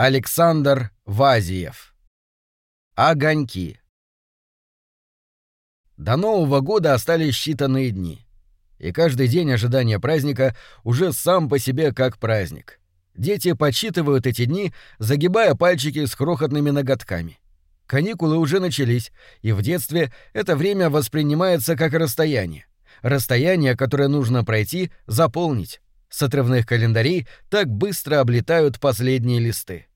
Александр Вазиев. Огоньки. До Нового года остались считанные дни. И каждый день ожидания праздника уже сам по себе как праздник. Дети подсчитывают эти дни, загибая пальчики с крохотными ноготками. Каникулы уже начались, и в детстве это время воспринимается как расстояние. Расстояние, которое нужно пройти, заполнить. С отрывных календарей так быстро облетают последние листы.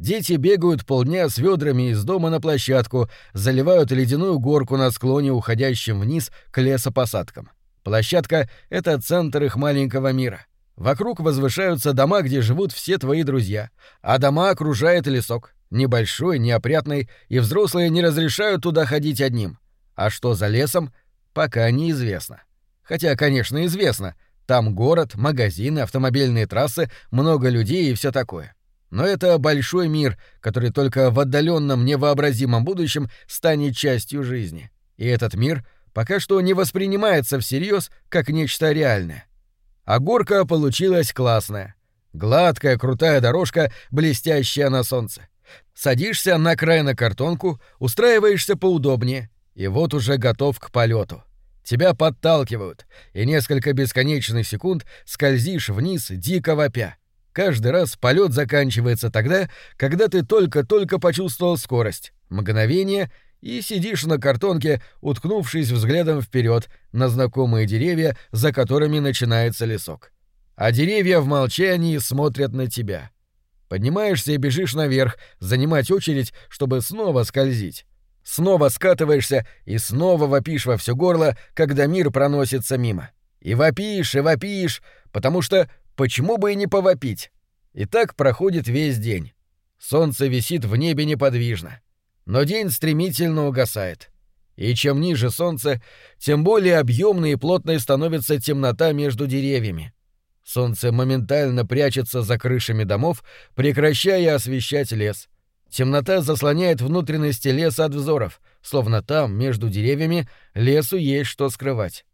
Дети бегают полдня с ведрами из дома на площадку, заливают ледяную горку на склоне, уходящем вниз к лесопосадкам. Площадка — это центр их маленького мира. Вокруг возвышаются дома, где живут все твои друзья, а дома окружает лесок, небольшой, неопрятный, и взрослые не разрешают туда ходить одним. А что за лесом, пока неизвестно. Хотя, конечно, известно — там город, магазины, автомобильные трассы, много людей и все такое. Но это большой мир, который только в отдаленном невообразимом будущем станет частью жизни. И этот мир пока что не воспринимается всерьез как нечто реальное. А горка получилась классная. Гладкая, крутая дорожка, блестящая на солнце. Садишься на край на картонку, устраиваешься поудобнее, и вот уже готов к полету. Тебя подталкивают, и несколько бесконечных секунд скользишь вниз, дико вопя. Каждый раз полет заканчивается тогда, когда ты только-только почувствовал скорость, мгновение, и сидишь на картонке, уткнувшись взглядом вперед на знакомые деревья, за которыми начинается лесок. А деревья в молчании смотрят на тебя. Поднимаешься и бежишь наверх, занимать очередь, чтобы снова скользить. Снова скатываешься и снова вопишь во все горло, когда мир проносится мимо. И вопишь, и вопишь, потому что почему бы и не повопить? И так проходит весь день. Солнце висит в небе неподвижно. Но день стремительно угасает. И чем ниже солнце, тем более объемной и плотной становится темнота между деревьями. Солнце моментально прячется за крышами домов, прекращая освещать лес — Темнота заслоняет внутренности леса от взоров, словно там, между деревьями, лесу есть что скрывать.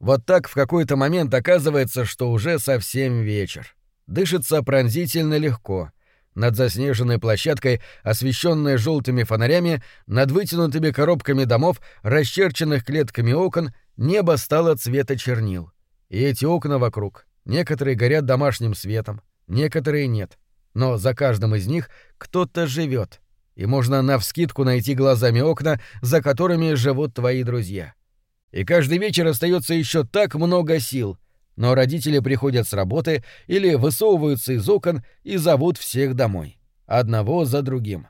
Вот так в какой-то момент оказывается, что уже совсем вечер. Дышится пронзительно легко. Над заснеженной площадкой, освещенной желтыми фонарями, над вытянутыми коробками домов, расчерченных клетками окон, небо стало цвета чернил. И эти окна вокруг. Некоторые горят домашним светом, некоторые нет. Но за каждым из них кто-то живет, и можно навскидку найти глазами окна, за которыми живут твои друзья. И каждый вечер остается еще так много сил, но родители приходят с работы или высовываются из окон и зовут всех домой, одного за другим.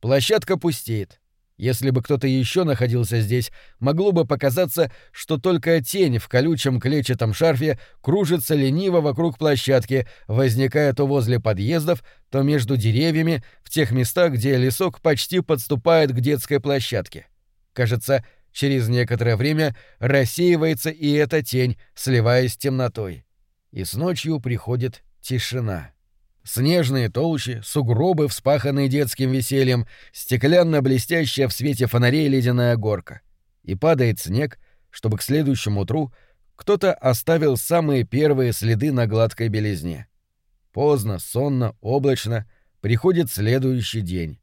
Площадка пустеет. Если бы кто-то еще находился здесь, могло бы показаться, что только тень в колючем клетчатом шарфе кружится лениво вокруг площадки, возникая то возле подъездов, то между деревьями, в тех местах, где лесок почти подступает к детской площадке. Кажется, через некоторое время рассеивается и эта тень, сливаясь с темнотой. И с ночью приходит тишина. Снежные толщи, сугробы, вспаханные детским весельем, стеклянно-блестящая в свете фонарей ледяная горка. И падает снег, чтобы к следующему утру кто-то оставил самые первые следы на гладкой белизне. Поздно, сонно, облачно приходит следующий день.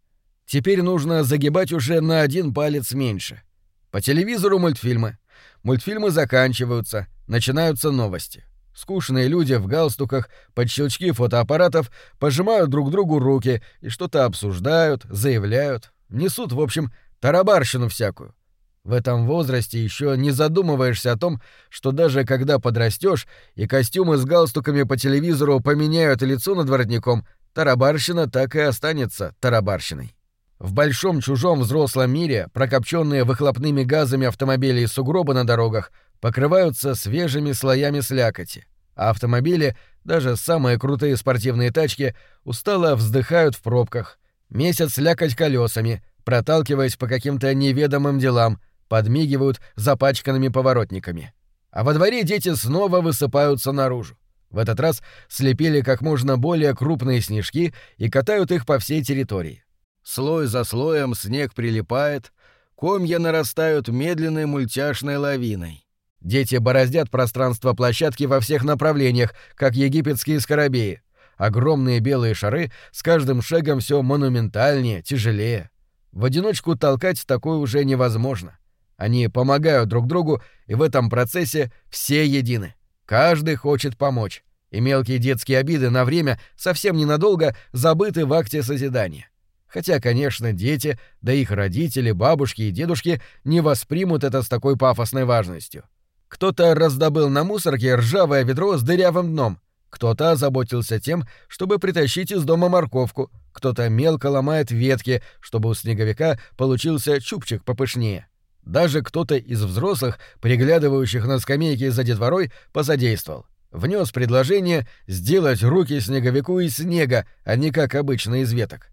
Теперь нужно загибать уже на один палец меньше. По телевизору мультфильмы. Мультфильмы заканчиваются, начинаются новости. Скучные люди в галстуках под щелчки фотоаппаратов пожимают друг другу руки и что-то обсуждают, заявляют, несут, в общем, тарабарщину всякую. В этом возрасте еще не задумываешься о том, что даже когда подрастешь и костюмы с галстуками по телевизору поменяют лицо над воротником, тарабарщина так и останется тарабарщиной. В большом чужом взрослом мире, прокопченные выхлопными газами автомобили и сугробы на дорогах, покрываются свежими слоями слякоти, а автомобили, даже самые крутые спортивные тачки, устало вздыхают в пробках, месяц слякоть колесами, проталкиваясь по каким-то неведомым делам, подмигивают запачканными поворотниками. А во дворе дети снова высыпаются наружу. В этот раз слепили как можно более крупные снежки и катают их по всей территории. Слой за слоем снег прилипает, комья нарастают медленной мультяшной лавиной. Дети бороздят пространство площадки во всех направлениях, как египетские скоробеи. Огромные белые шары с каждым шагом все монументальнее, тяжелее. В одиночку толкать такое уже невозможно. Они помогают друг другу, и в этом процессе все едины. Каждый хочет помочь. И мелкие детские обиды на время совсем ненадолго забыты в акте созидания. Хотя, конечно, дети, да их родители, бабушки и дедушки не воспримут это с такой пафосной важностью. Кто-то раздобыл на мусорке ржавое ведро с дырявым дном, кто-то озаботился тем, чтобы притащить из дома морковку, кто-то мелко ломает ветки, чтобы у снеговика получился чубчик попышнее. Даже кто-то из взрослых, приглядывающих на скамейке за детворой, посодействовал. Внес предложение сделать руки снеговику из снега, а не как обычно из веток.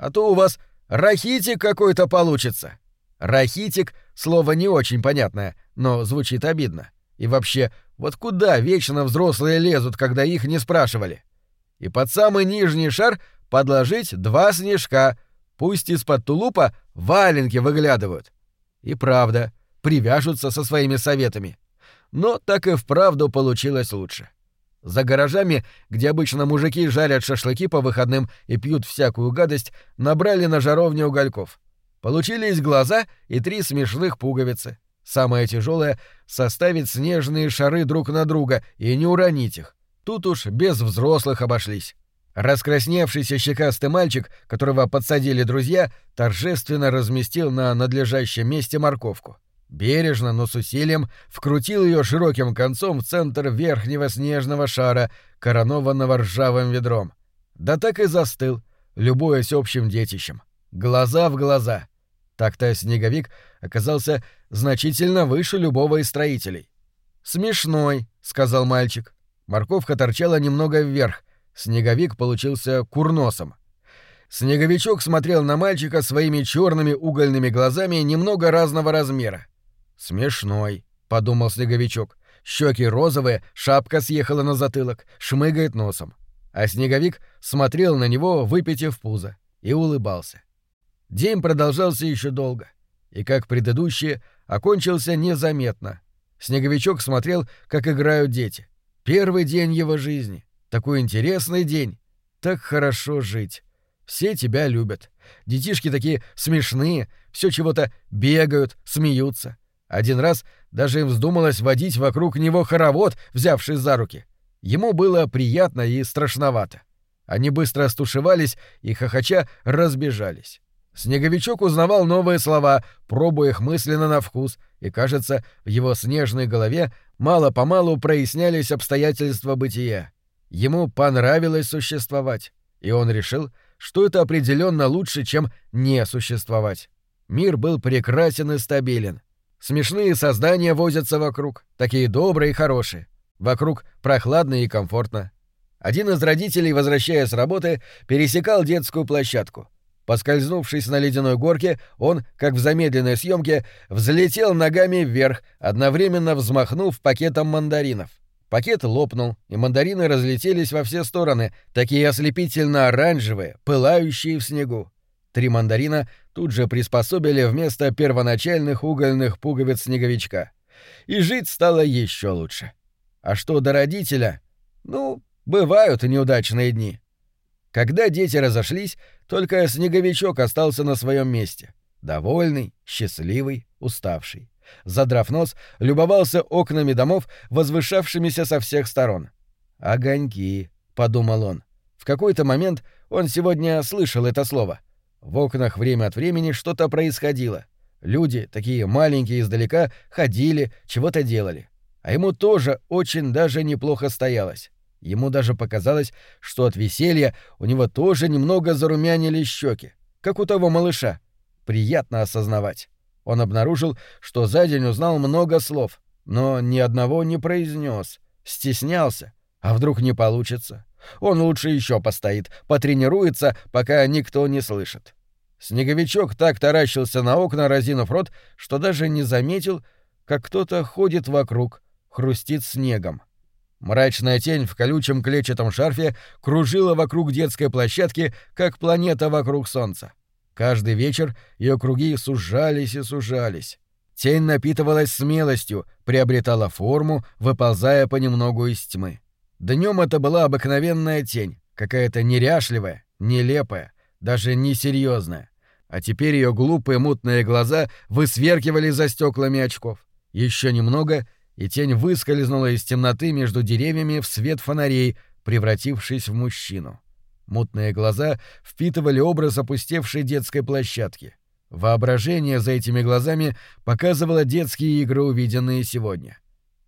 А то у вас рахитик какой-то получится. Рахитик — слово не очень понятное, но звучит обидно. И вообще, вот куда вечно взрослые лезут, когда их не спрашивали? И под самый нижний шар подложить два снежка, пусть из-под тулупа валенки выглядывают. И правда, привяжутся со своими советами. Но так и вправду получилось лучше. За гаражами, где обычно мужики жарят шашлыки по выходным и пьют всякую гадость, набрали на жаровне угольков. Получились глаза и три смешных пуговицы. Самое тяжелое — составить снежные шары друг на друга и не уронить их. Тут уж без взрослых обошлись. Раскрасневшийся щекастый мальчик, которого подсадили друзья, торжественно разместил на надлежащем месте морковку. Бережно, но с усилием вкрутил ее широким концом в центр верхнего снежного шара, коронованного ржавым ведром. Да так и застыл, любуясь общим детищем. Глаза в глаза. Так-то снеговик оказался значительно выше любого из строителей. «Смешной», — сказал мальчик. Морковка торчала немного вверх, Снеговик получился курносом. Снеговичок смотрел на мальчика своими черными угольными глазами немного разного размера. «Смешной», — подумал Снеговичок. Щеки розовые, шапка съехала на затылок, шмыгает носом. А Снеговик смотрел на него, выпитив пузо, и улыбался. День продолжался еще долго, и, как предыдущие, окончился незаметно. Снеговичок смотрел, как играют дети. Первый день его жизни. Такой интересный день. Так хорошо жить. Все тебя любят. Детишки такие смешные, все чего-то бегают, смеются. Один раз даже им вздумалось водить вокруг него хоровод, взявший за руки. Ему было приятно и страшновато. Они быстро остушевались и, хохоча, разбежались. Снеговичок узнавал новые слова, пробуя их мысленно на вкус, и, кажется, в его снежной голове мало-помалу прояснялись обстоятельства бытия. Ему понравилось существовать, и он решил, что это определенно лучше, чем не существовать. Мир был прекрасен и стабилен. Смешные создания возятся вокруг, такие добрые и хорошие. Вокруг прохладно и комфортно. Один из родителей, возвращаясь с работы, пересекал детскую площадку. Поскользнувшись на ледяной горке, он, как в замедленной съемке, взлетел ногами вверх, одновременно взмахнув пакетом мандаринов. Пакет лопнул, и мандарины разлетелись во все стороны, такие ослепительно оранжевые, пылающие в снегу. Три мандарина тут же приспособили вместо первоначальных угольных пуговиц снеговичка. И жить стало еще лучше. А что до родителя? Ну, бывают неудачные дни. Когда дети разошлись, только снеговичок остался на своем месте. Довольный, счастливый, уставший задрав нос, любовался окнами домов, возвышавшимися со всех сторон. «Огоньки», — подумал он. В какой-то момент он сегодня слышал это слово. В окнах время от времени что-то происходило. Люди, такие маленькие издалека, ходили, чего-то делали. А ему тоже очень даже неплохо стоялось. Ему даже показалось, что от веселья у него тоже немного зарумянили щеки, как у того малыша. Приятно осознавать. Он обнаружил, что за день узнал много слов, но ни одного не произнес, стеснялся. А вдруг не получится? Он лучше еще постоит, потренируется, пока никто не слышит. Снеговичок так таращился на окна, разинув рот, что даже не заметил, как кто-то ходит вокруг, хрустит снегом. Мрачная тень в колючем клетчатом шарфе кружила вокруг детской площадки, как планета вокруг Солнца. Каждый вечер ее круги сужались и сужались. Тень напитывалась смелостью, приобретала форму, выползая понемногу из тьмы. Днем это была обыкновенная тень, какая-то неряшливая, нелепая, даже несерьезная. А теперь ее глупые мутные глаза высверкивали за стеклами очков. Еще немного, и тень выскользнула из темноты между деревьями в свет фонарей, превратившись в мужчину. Мутные глаза впитывали образ опустевшей детской площадки. Воображение за этими глазами показывало детские игры, увиденные сегодня.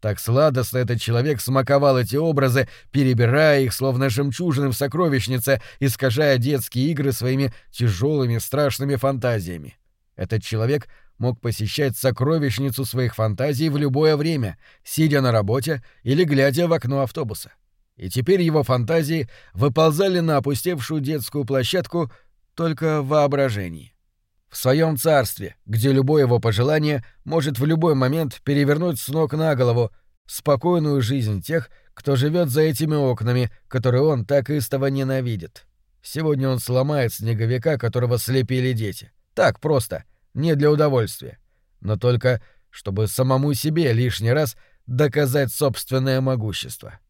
Так сладостно этот человек смаковал эти образы, перебирая их, словно жемчужины в сокровищнице, искажая детские игры своими тяжелыми страшными фантазиями. Этот человек мог посещать сокровищницу своих фантазий в любое время, сидя на работе или глядя в окно автобуса. И теперь его фантазии выползали на опустевшую детскую площадку только в воображении. В своем царстве, где любое его пожелание может в любой момент перевернуть с ног на голову спокойную жизнь тех, кто живет за этими окнами, которые он так истово ненавидит. Сегодня он сломает снеговика, которого слепили дети. Так просто, не для удовольствия, но только чтобы самому себе лишний раз доказать собственное могущество.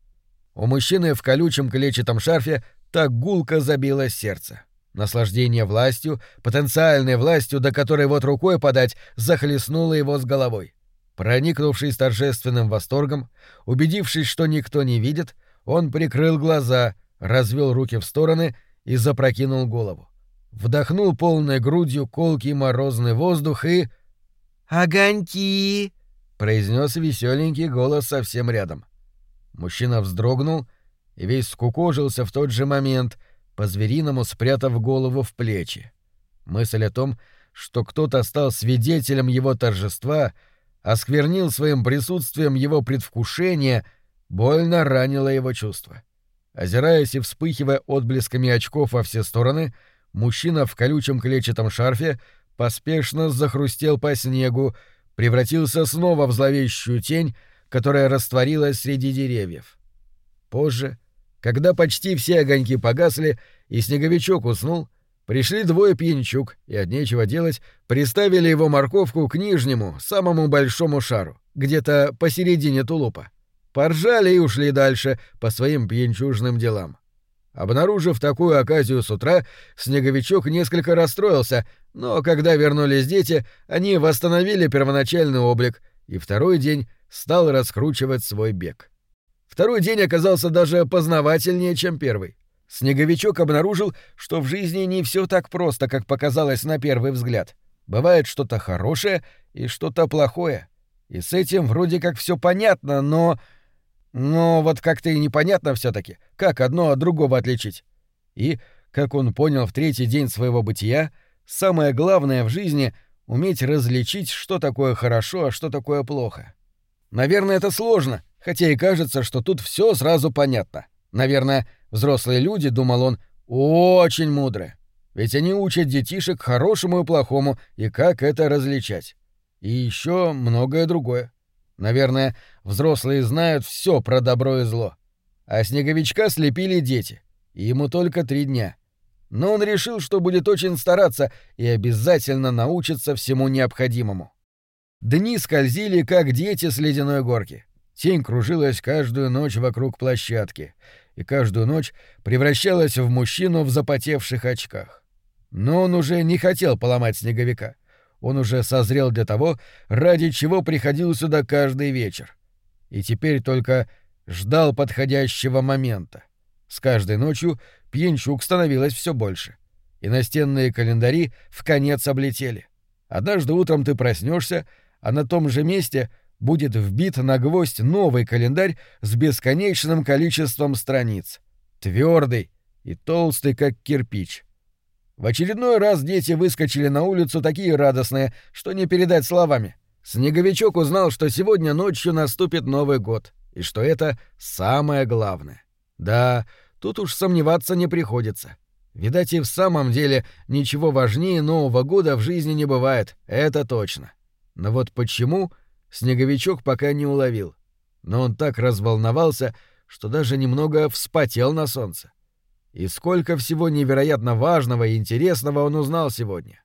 У мужчины в колючем клетчатом шарфе так гулко забилось сердце. Наслаждение властью, потенциальной властью, до которой вот рукой подать, захлестнуло его с головой. Проникнувшись торжественным восторгом, убедившись, что никто не видит, он прикрыл глаза, развел руки в стороны и запрокинул голову. Вдохнул полной грудью колкий морозный воздух и... «Огоньки!» — произнес веселенький голос совсем рядом. Мужчина вздрогнул и весь скукожился в тот же момент, по-звериному спрятав голову в плечи. Мысль о том, что кто-то стал свидетелем его торжества, осквернил своим присутствием его предвкушение, больно ранила его чувства. Озираясь и вспыхивая отблесками очков во все стороны, мужчина в колючем клетчатом шарфе поспешно захрустел по снегу, превратился снова в зловещую тень, которая растворилась среди деревьев. Позже, когда почти все огоньки погасли и снеговичок уснул, пришли двое пьянчук и от нечего делать приставили его морковку к нижнему, самому большому шару, где-то посередине тулупа. Поржали и ушли дальше по своим пьянчужным делам. Обнаружив такую оказию с утра, снеговичок несколько расстроился, но когда вернулись дети, они восстановили первоначальный облик, и второй день стал раскручивать свой бег. Второй день оказался даже познавательнее, чем первый. Снеговичок обнаружил, что в жизни не все так просто, как показалось на первый взгляд. Бывает что-то хорошее и что-то плохое. И с этим вроде как все понятно, но... Но вот как-то и непонятно все таки как одно от другого отличить. И, как он понял в третий день своего бытия, самое главное в жизни — уметь различить, что такое хорошо, а что такое плохо. Наверное, это сложно, хотя и кажется, что тут все сразу понятно. Наверное, взрослые люди, думал он, очень мудрые. Ведь они учат детишек хорошему и плохому, и как это различать. И еще многое другое. Наверное, взрослые знают все про добро и зло. А снеговичка слепили дети, и ему только три дня. Но он решил, что будет очень стараться и обязательно научится всему необходимому. Дни скользили, как дети с ледяной горки. Тень кружилась каждую ночь вокруг площадки, и каждую ночь превращалась в мужчину в запотевших очках. Но он уже не хотел поломать снеговика. Он уже созрел для того, ради чего приходил сюда каждый вечер. И теперь только ждал подходящего момента. С каждой ночью пьянчук становилось все больше. И настенные календари в конец облетели. Однажды утром ты проснешься а на том же месте будет вбит на гвоздь новый календарь с бесконечным количеством страниц. Твердый и толстый, как кирпич. В очередной раз дети выскочили на улицу такие радостные, что не передать словами. Снеговичок узнал, что сегодня ночью наступит Новый год, и что это самое главное. Да, тут уж сомневаться не приходится. Видать, и в самом деле ничего важнее Нового года в жизни не бывает, это точно. Но вот почему, снеговичок пока не уловил. Но он так разволновался, что даже немного вспотел на солнце. И сколько всего невероятно важного и интересного он узнал сегодня.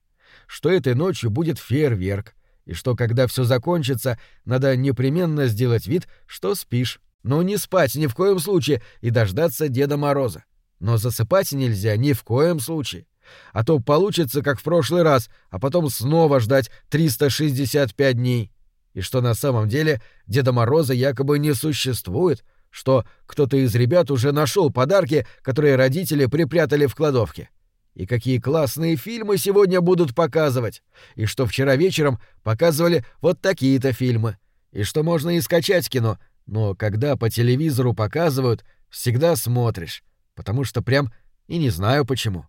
Что этой ночью будет фейерверк, и что, когда все закончится, надо непременно сделать вид, что спишь, но не спать ни в коем случае и дождаться Деда Мороза. Но засыпать нельзя ни в коем случае. А то получится, как в прошлый раз, а потом снова ждать 365 дней. И что на самом деле Деда Мороза якобы не существует, что кто-то из ребят уже нашел подарки, которые родители припрятали в кладовке. И какие классные фильмы сегодня будут показывать. И что вчера вечером показывали вот такие-то фильмы. И что можно и скачать кино, но когда по телевизору показывают, всегда смотришь, потому что прям и не знаю почему.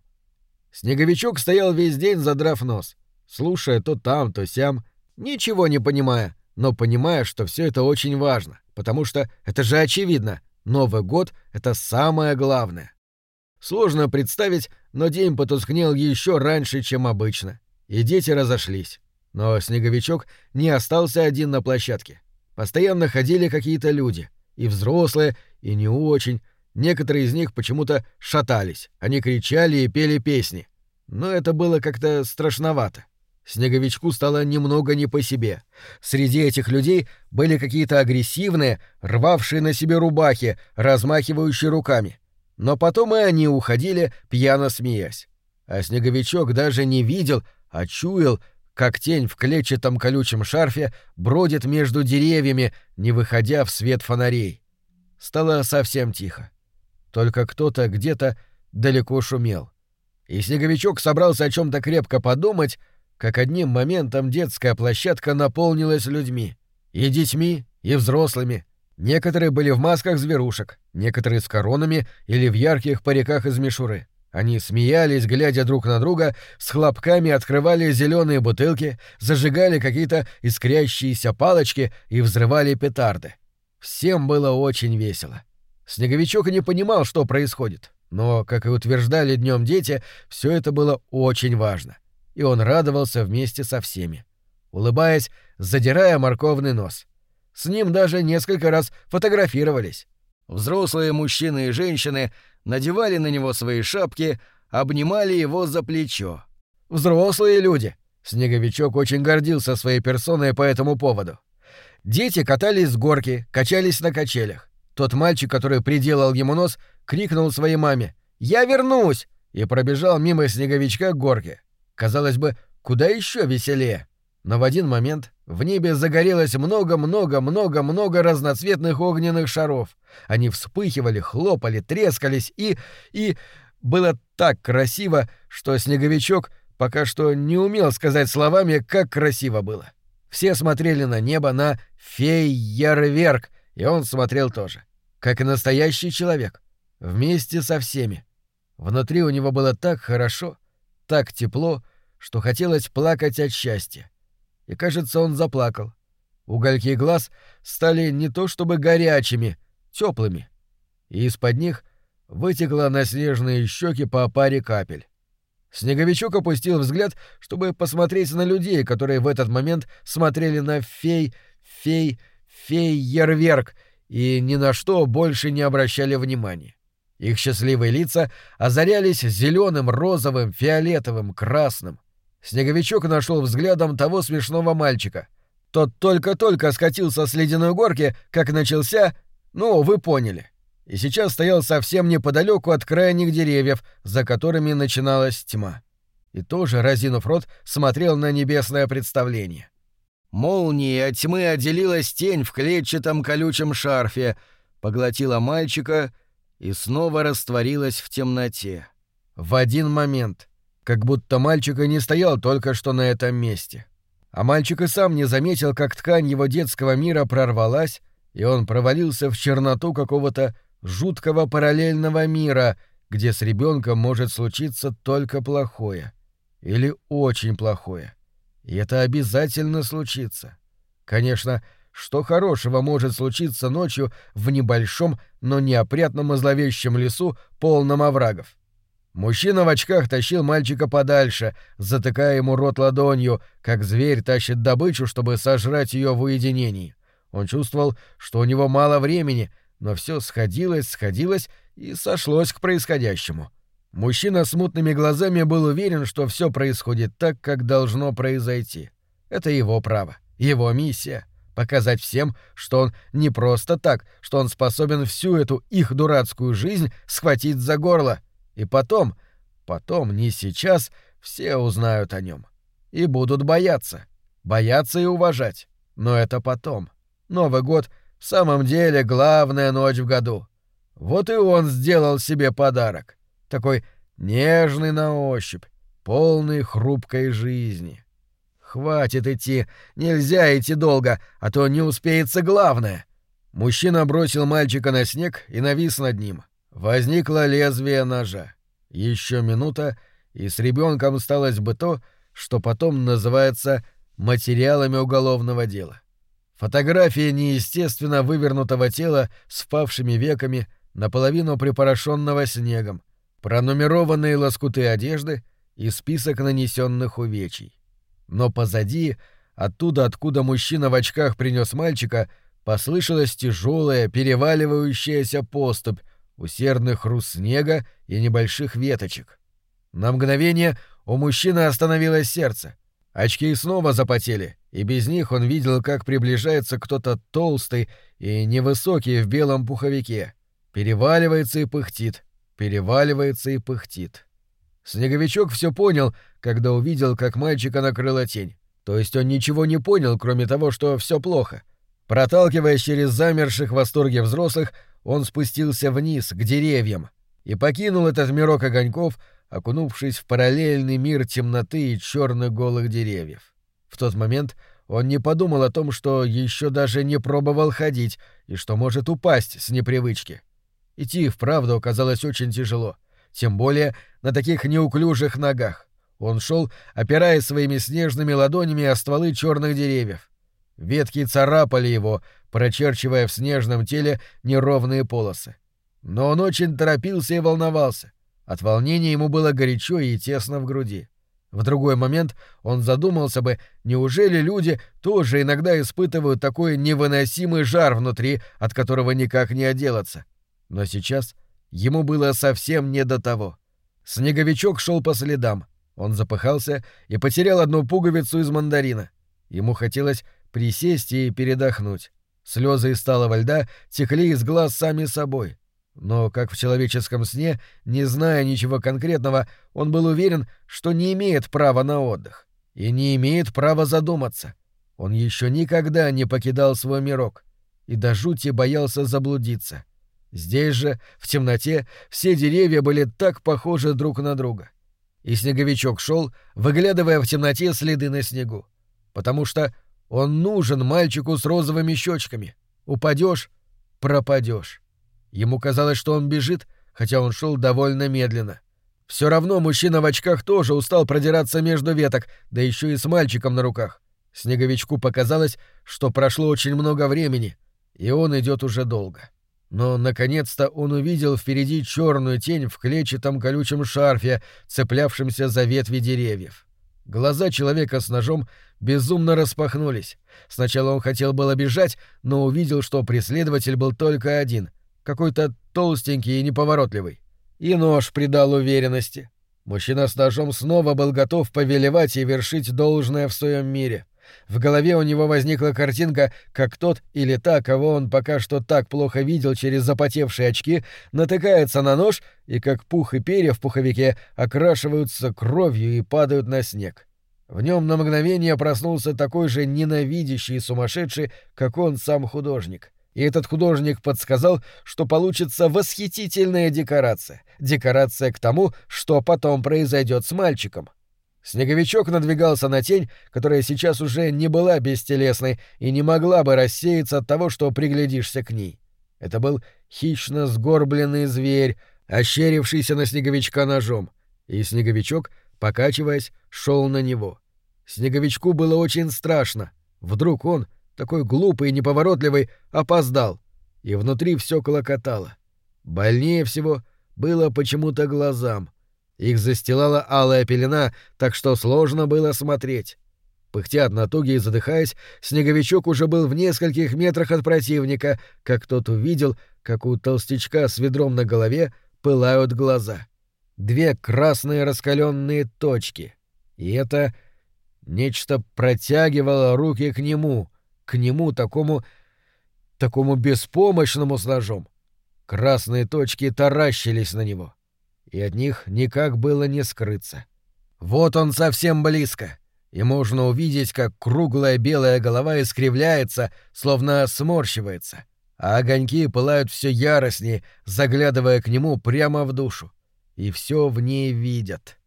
Снеговичок стоял весь день, задрав нос, слушая то там, то сям, ничего не понимая, но понимая, что все это очень важно, потому что это же очевидно, Новый год — это самое главное. Сложно представить, но день потускнел еще раньше, чем обычно, и дети разошлись. Но Снеговичок не остался один на площадке. Постоянно ходили какие-то люди, и взрослые, и не очень, Некоторые из них почему-то шатались, они кричали и пели песни. Но это было как-то страшновато. Снеговичку стало немного не по себе. Среди этих людей были какие-то агрессивные, рвавшие на себе рубахи, размахивающие руками. Но потом и они уходили, пьяно смеясь. А Снеговичок даже не видел, а чуял, как тень в клетчатом колючем шарфе бродит между деревьями, не выходя в свет фонарей. Стало совсем тихо. Только кто-то где-то далеко шумел. И Снеговичок собрался о чем то крепко подумать, как одним моментом детская площадка наполнилась людьми. И детьми, и взрослыми. Некоторые были в масках зверушек, некоторые с коронами или в ярких париках из мишуры. Они смеялись, глядя друг на друга, с хлопками открывали зеленые бутылки, зажигали какие-то искрящиеся палочки и взрывали петарды. Всем было очень весело. Снеговичок не понимал, что происходит, но, как и утверждали днем дети, все это было очень важно, и он радовался вместе со всеми, улыбаясь, задирая морковный нос. С ним даже несколько раз фотографировались. Взрослые мужчины и женщины надевали на него свои шапки, обнимали его за плечо. Взрослые люди. Снеговичок очень гордился своей персоной по этому поводу. Дети катались с горки, качались на качелях. Тот мальчик, который приделал ему нос, крикнул своей маме «Я вернусь!» и пробежал мимо снеговичка к горке. Казалось бы, куда еще веселее. Но в один момент в небе загорелось много-много-много-много разноцветных огненных шаров. Они вспыхивали, хлопали, трескались и... и... Было так красиво, что снеговичок пока что не умел сказать словами, как красиво было. Все смотрели на небо, на фейерверк, и он смотрел тоже как и настоящий человек, вместе со всеми. Внутри у него было так хорошо, так тепло, что хотелось плакать от счастья. И, кажется, он заплакал. Угольки глаз стали не то чтобы горячими, теплыми, и из-под них вытекло на снежные щеки по паре капель. Снеговичок опустил взгляд, чтобы посмотреть на людей, которые в этот момент смотрели на фей, фей, фейерверк — и ни на что больше не обращали внимания. Их счастливые лица озарялись зеленым, розовым, фиолетовым, красным. Снеговичок нашел взглядом того смешного мальчика. Тот только-только скатился с ледяной горки, как начался, ну, вы поняли. И сейчас стоял совсем неподалеку от крайних деревьев, за которыми начиналась тьма. И тоже, разинув рот, смотрел на небесное представление. Молнией от тьмы отделилась тень в клетчатом колючем шарфе, поглотила мальчика и снова растворилась в темноте. В один момент, как будто мальчик и не стоял только что на этом месте. А мальчик и сам не заметил, как ткань его детского мира прорвалась, и он провалился в черноту какого-то жуткого параллельного мира, где с ребенком может случиться только плохое. Или очень плохое. И это обязательно случится. Конечно, что хорошего может случиться ночью в небольшом, но неопрятном и зловещем лесу, полном оврагов? Мужчина в очках тащил мальчика подальше, затыкая ему рот ладонью, как зверь тащит добычу, чтобы сожрать ее в уединении. Он чувствовал, что у него мало времени, но все сходилось, сходилось и сошлось к происходящему. Мужчина с мутными глазами был уверен, что все происходит так, как должно произойти. Это его право, его миссия — показать всем, что он не просто так, что он способен всю эту их дурацкую жизнь схватить за горло. И потом, потом, не сейчас, все узнают о нем. И будут бояться. Бояться и уважать. Но это потом. Новый год в самом деле главная ночь в году. Вот и он сделал себе подарок. Такой нежный на ощупь, полный хрупкой жизни. Хватит идти, нельзя идти долго, а то не успеется главное. Мужчина бросил мальчика на снег и навис над ним. Возникло лезвие ножа. Еще минута, и с ребенком сталось бы то, что потом называется материалами уголовного дела. Фотография неестественно вывернутого тела с впавшими веками, наполовину припорошенного снегом, пронумерованные лоскуты одежды и список нанесенных увечий. Но позади, оттуда, откуда мужчина в очках принес мальчика, послышалась тяжелая, переваливающаяся поступь, усердный хруст снега и небольших веточек. На мгновение у мужчины остановилось сердце. Очки снова запотели, и без них он видел, как приближается кто-то толстый и невысокий в белом пуховике. Переваливается и пыхтит, переваливается и пыхтит. Снеговичок все понял, когда увидел, как мальчика накрыла тень. То есть он ничего не понял, кроме того, что все плохо. Проталкиваясь через замерших в восторге взрослых, он спустился вниз, к деревьям, и покинул этот мирок огоньков, окунувшись в параллельный мир темноты и черных голых деревьев. В тот момент он не подумал о том, что еще даже не пробовал ходить и что может упасть с непривычки. Идти вправду оказалось очень тяжело — тем более на таких неуклюжих ногах. Он шел, опираясь своими снежными ладонями о стволы черных деревьев. Ветки царапали его, прочерчивая в снежном теле неровные полосы. Но он очень торопился и волновался. От волнения ему было горячо и тесно в груди. В другой момент он задумался бы, неужели люди тоже иногда испытывают такой невыносимый жар внутри, от которого никак не отделаться. Но сейчас Ему было совсем не до того. Снеговичок шел по следам. Он запыхался и потерял одну пуговицу из мандарина. Ему хотелось присесть и передохнуть. Слезы из сталого льда текли из глаз сами собой. Но, как в человеческом сне, не зная ничего конкретного, он был уверен, что не имеет права на отдых. И не имеет права задуматься. Он еще никогда не покидал свой мирок. И до жути боялся заблудиться. Здесь же, в темноте, все деревья были так похожи друг на друга. И снеговичок шел, выглядывая в темноте следы на снегу. Потому что он нужен мальчику с розовыми щечками. Упадешь — пропадешь. Ему казалось, что он бежит, хотя он шел довольно медленно. Все равно мужчина в очках тоже устал продираться между веток, да еще и с мальчиком на руках. Снеговичку показалось, что прошло очень много времени, и он идет уже долго. — но, наконец-то, он увидел впереди черную тень в клетчатом колючем шарфе, цеплявшемся за ветви деревьев. Глаза человека с ножом безумно распахнулись. Сначала он хотел было бежать, но увидел, что преследователь был только один, какой-то толстенький и неповоротливый. И нож придал уверенности. Мужчина с ножом снова был готов повелевать и вершить должное в своем мире. В голове у него возникла картинка, как тот или та, кого он пока что так плохо видел через запотевшие очки, натыкается на нож и как пух и перья в пуховике окрашиваются кровью и падают на снег. В нем на мгновение проснулся такой же ненавидящий и сумасшедший, как он сам художник. И этот художник подсказал, что получится восхитительная декорация. Декорация к тому, что потом произойдет с мальчиком. Снеговичок надвигался на тень, которая сейчас уже не была бестелесной и не могла бы рассеяться от того, что приглядишься к ней. Это был хищно сгорбленный зверь, ощерившийся на снеговичка ножом, и снеговичок, покачиваясь, шел на него. Снеговичку было очень страшно. Вдруг он, такой глупый и неповоротливый, опоздал, и внутри все клокотало. Больнее всего было почему-то глазам — их застилала алая пелена, так что сложно было смотреть. Пыхтя от натуги и задыхаясь, снеговичок уже был в нескольких метрах от противника, как тот увидел, как у толстячка с ведром на голове пылают глаза. Две красные раскаленные точки. И это нечто протягивало руки к нему, к нему такому... такому беспомощному с ножом. Красные точки таращились на него — и от них никак было не скрыться. Вот он совсем близко, и можно увидеть, как круглая белая голова искривляется, словно сморщивается, а огоньки пылают все яростнее, заглядывая к нему прямо в душу. И все в ней видят.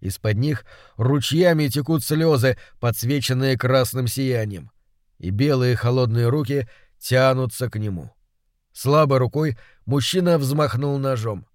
Из-под них ручьями текут слезы, подсвеченные красным сиянием, и белые холодные руки тянутся к нему. Слабой рукой мужчина взмахнул ножом,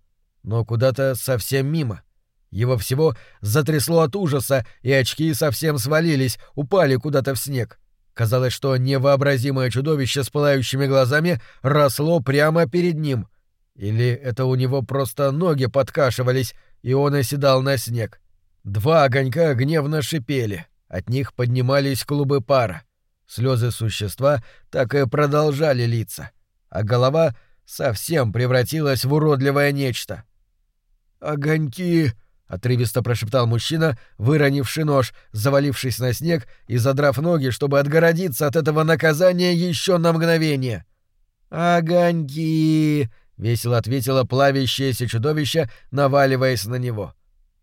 но куда-то совсем мимо — его всего затрясло от ужаса, и очки совсем свалились, упали куда-то в снег. Казалось, что невообразимое чудовище с пылающими глазами росло прямо перед ним. Или это у него просто ноги подкашивались, и он оседал на снег. Два огонька гневно шипели, от них поднимались клубы пара. Слезы существа так и продолжали литься, а голова совсем превратилась в уродливое нечто. «Огоньки!» отрывисто прошептал мужчина, выронивший нож, завалившись на снег и задрав ноги, чтобы отгородиться от этого наказания еще на мгновение. «Огоньки!» — весело ответило плавящееся чудовище, наваливаясь на него.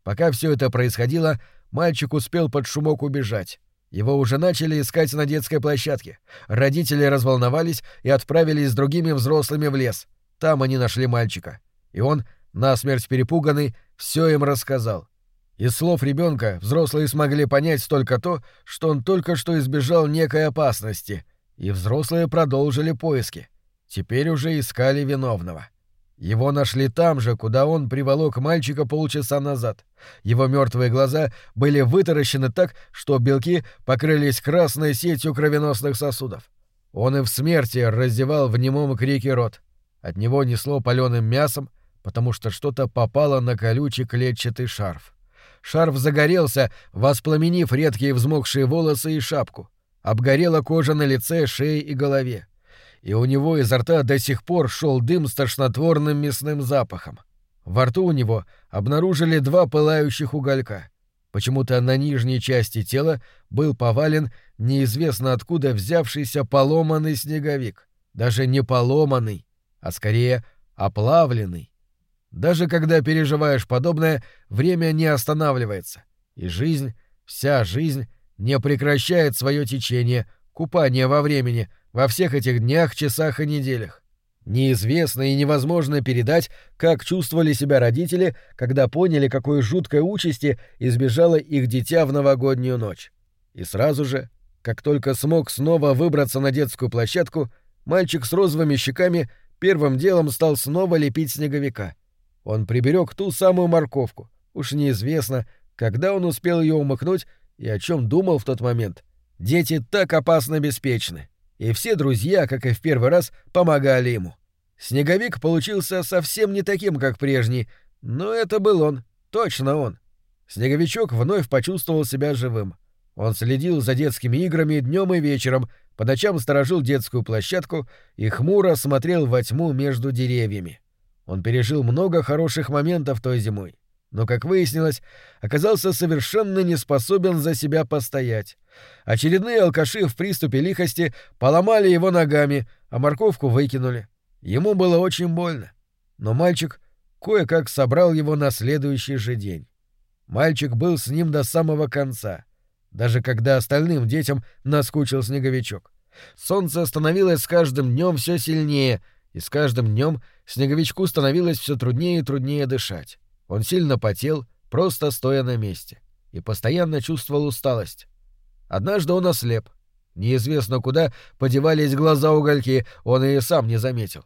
Пока все это происходило, мальчик успел под шумок убежать. Его уже начали искать на детской площадке. Родители разволновались и отправились с другими взрослыми в лес. Там они нашли мальчика. И он, насмерть перепуганный, все им рассказал. Из слов ребенка взрослые смогли понять только то, что он только что избежал некой опасности, и взрослые продолжили поиски. Теперь уже искали виновного. Его нашли там же, куда он приволок мальчика полчаса назад. Его мертвые глаза были вытаращены так, что белки покрылись красной сетью кровеносных сосудов. Он и в смерти раздевал в немом крике рот. От него несло паленым мясом, потому что что-то попало на колючий клетчатый шарф. Шарф загорелся, воспламенив редкие взмокшие волосы и шапку. Обгорела кожа на лице, шее и голове. И у него изо рта до сих пор шел дым с тошнотворным мясным запахом. Во рту у него обнаружили два пылающих уголька. Почему-то на нижней части тела был повален неизвестно откуда взявшийся поломанный снеговик. Даже не поломанный, а скорее оплавленный. Даже когда переживаешь подобное, время не останавливается, и жизнь, вся жизнь, не прекращает свое течение, купание во времени, во всех этих днях, часах и неделях. Неизвестно и невозможно передать, как чувствовали себя родители, когда поняли, какой жуткой участи избежало их дитя в новогоднюю ночь. И сразу же, как только смог снова выбраться на детскую площадку, мальчик с розовыми щеками первым делом стал снова лепить снеговика. Он приберег ту самую морковку. Уж неизвестно, когда он успел ее умыкнуть и о чем думал в тот момент. Дети так опасно беспечны. И все друзья, как и в первый раз, помогали ему. Снеговик получился совсем не таким, как прежний, но это был он, точно он. Снеговичок вновь почувствовал себя живым. Он следил за детскими играми днем и вечером, по ночам сторожил детскую площадку и хмуро смотрел во тьму между деревьями. Он пережил много хороших моментов той зимой, но, как выяснилось, оказался совершенно не способен за себя постоять. Очередные алкаши в приступе лихости поломали его ногами, а морковку выкинули. Ему было очень больно. Но мальчик кое-как собрал его на следующий же день. Мальчик был с ним до самого конца, даже когда остальным детям наскучил снеговичок. Солнце становилось с каждым днем все сильнее — и с каждым днем снеговичку становилось все труднее и труднее дышать. Он сильно потел, просто стоя на месте, и постоянно чувствовал усталость. Однажды он ослеп. Неизвестно куда подевались глаза-угольки, он и сам не заметил.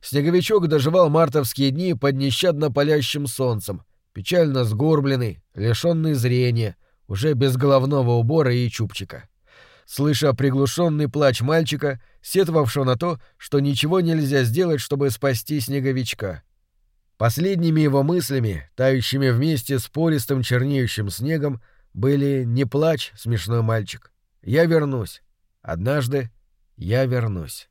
Снеговичок доживал мартовские дни под нещадно палящим солнцем, печально сгорбленный, лишенный зрения, уже без головного убора и чубчика слыша приглушенный плач мальчика, сетовавшего на то, что ничего нельзя сделать, чтобы спасти снеговичка. Последними его мыслями, тающими вместе с пористым чернеющим снегом, были «Не плачь, смешной мальчик, я вернусь. Однажды я вернусь».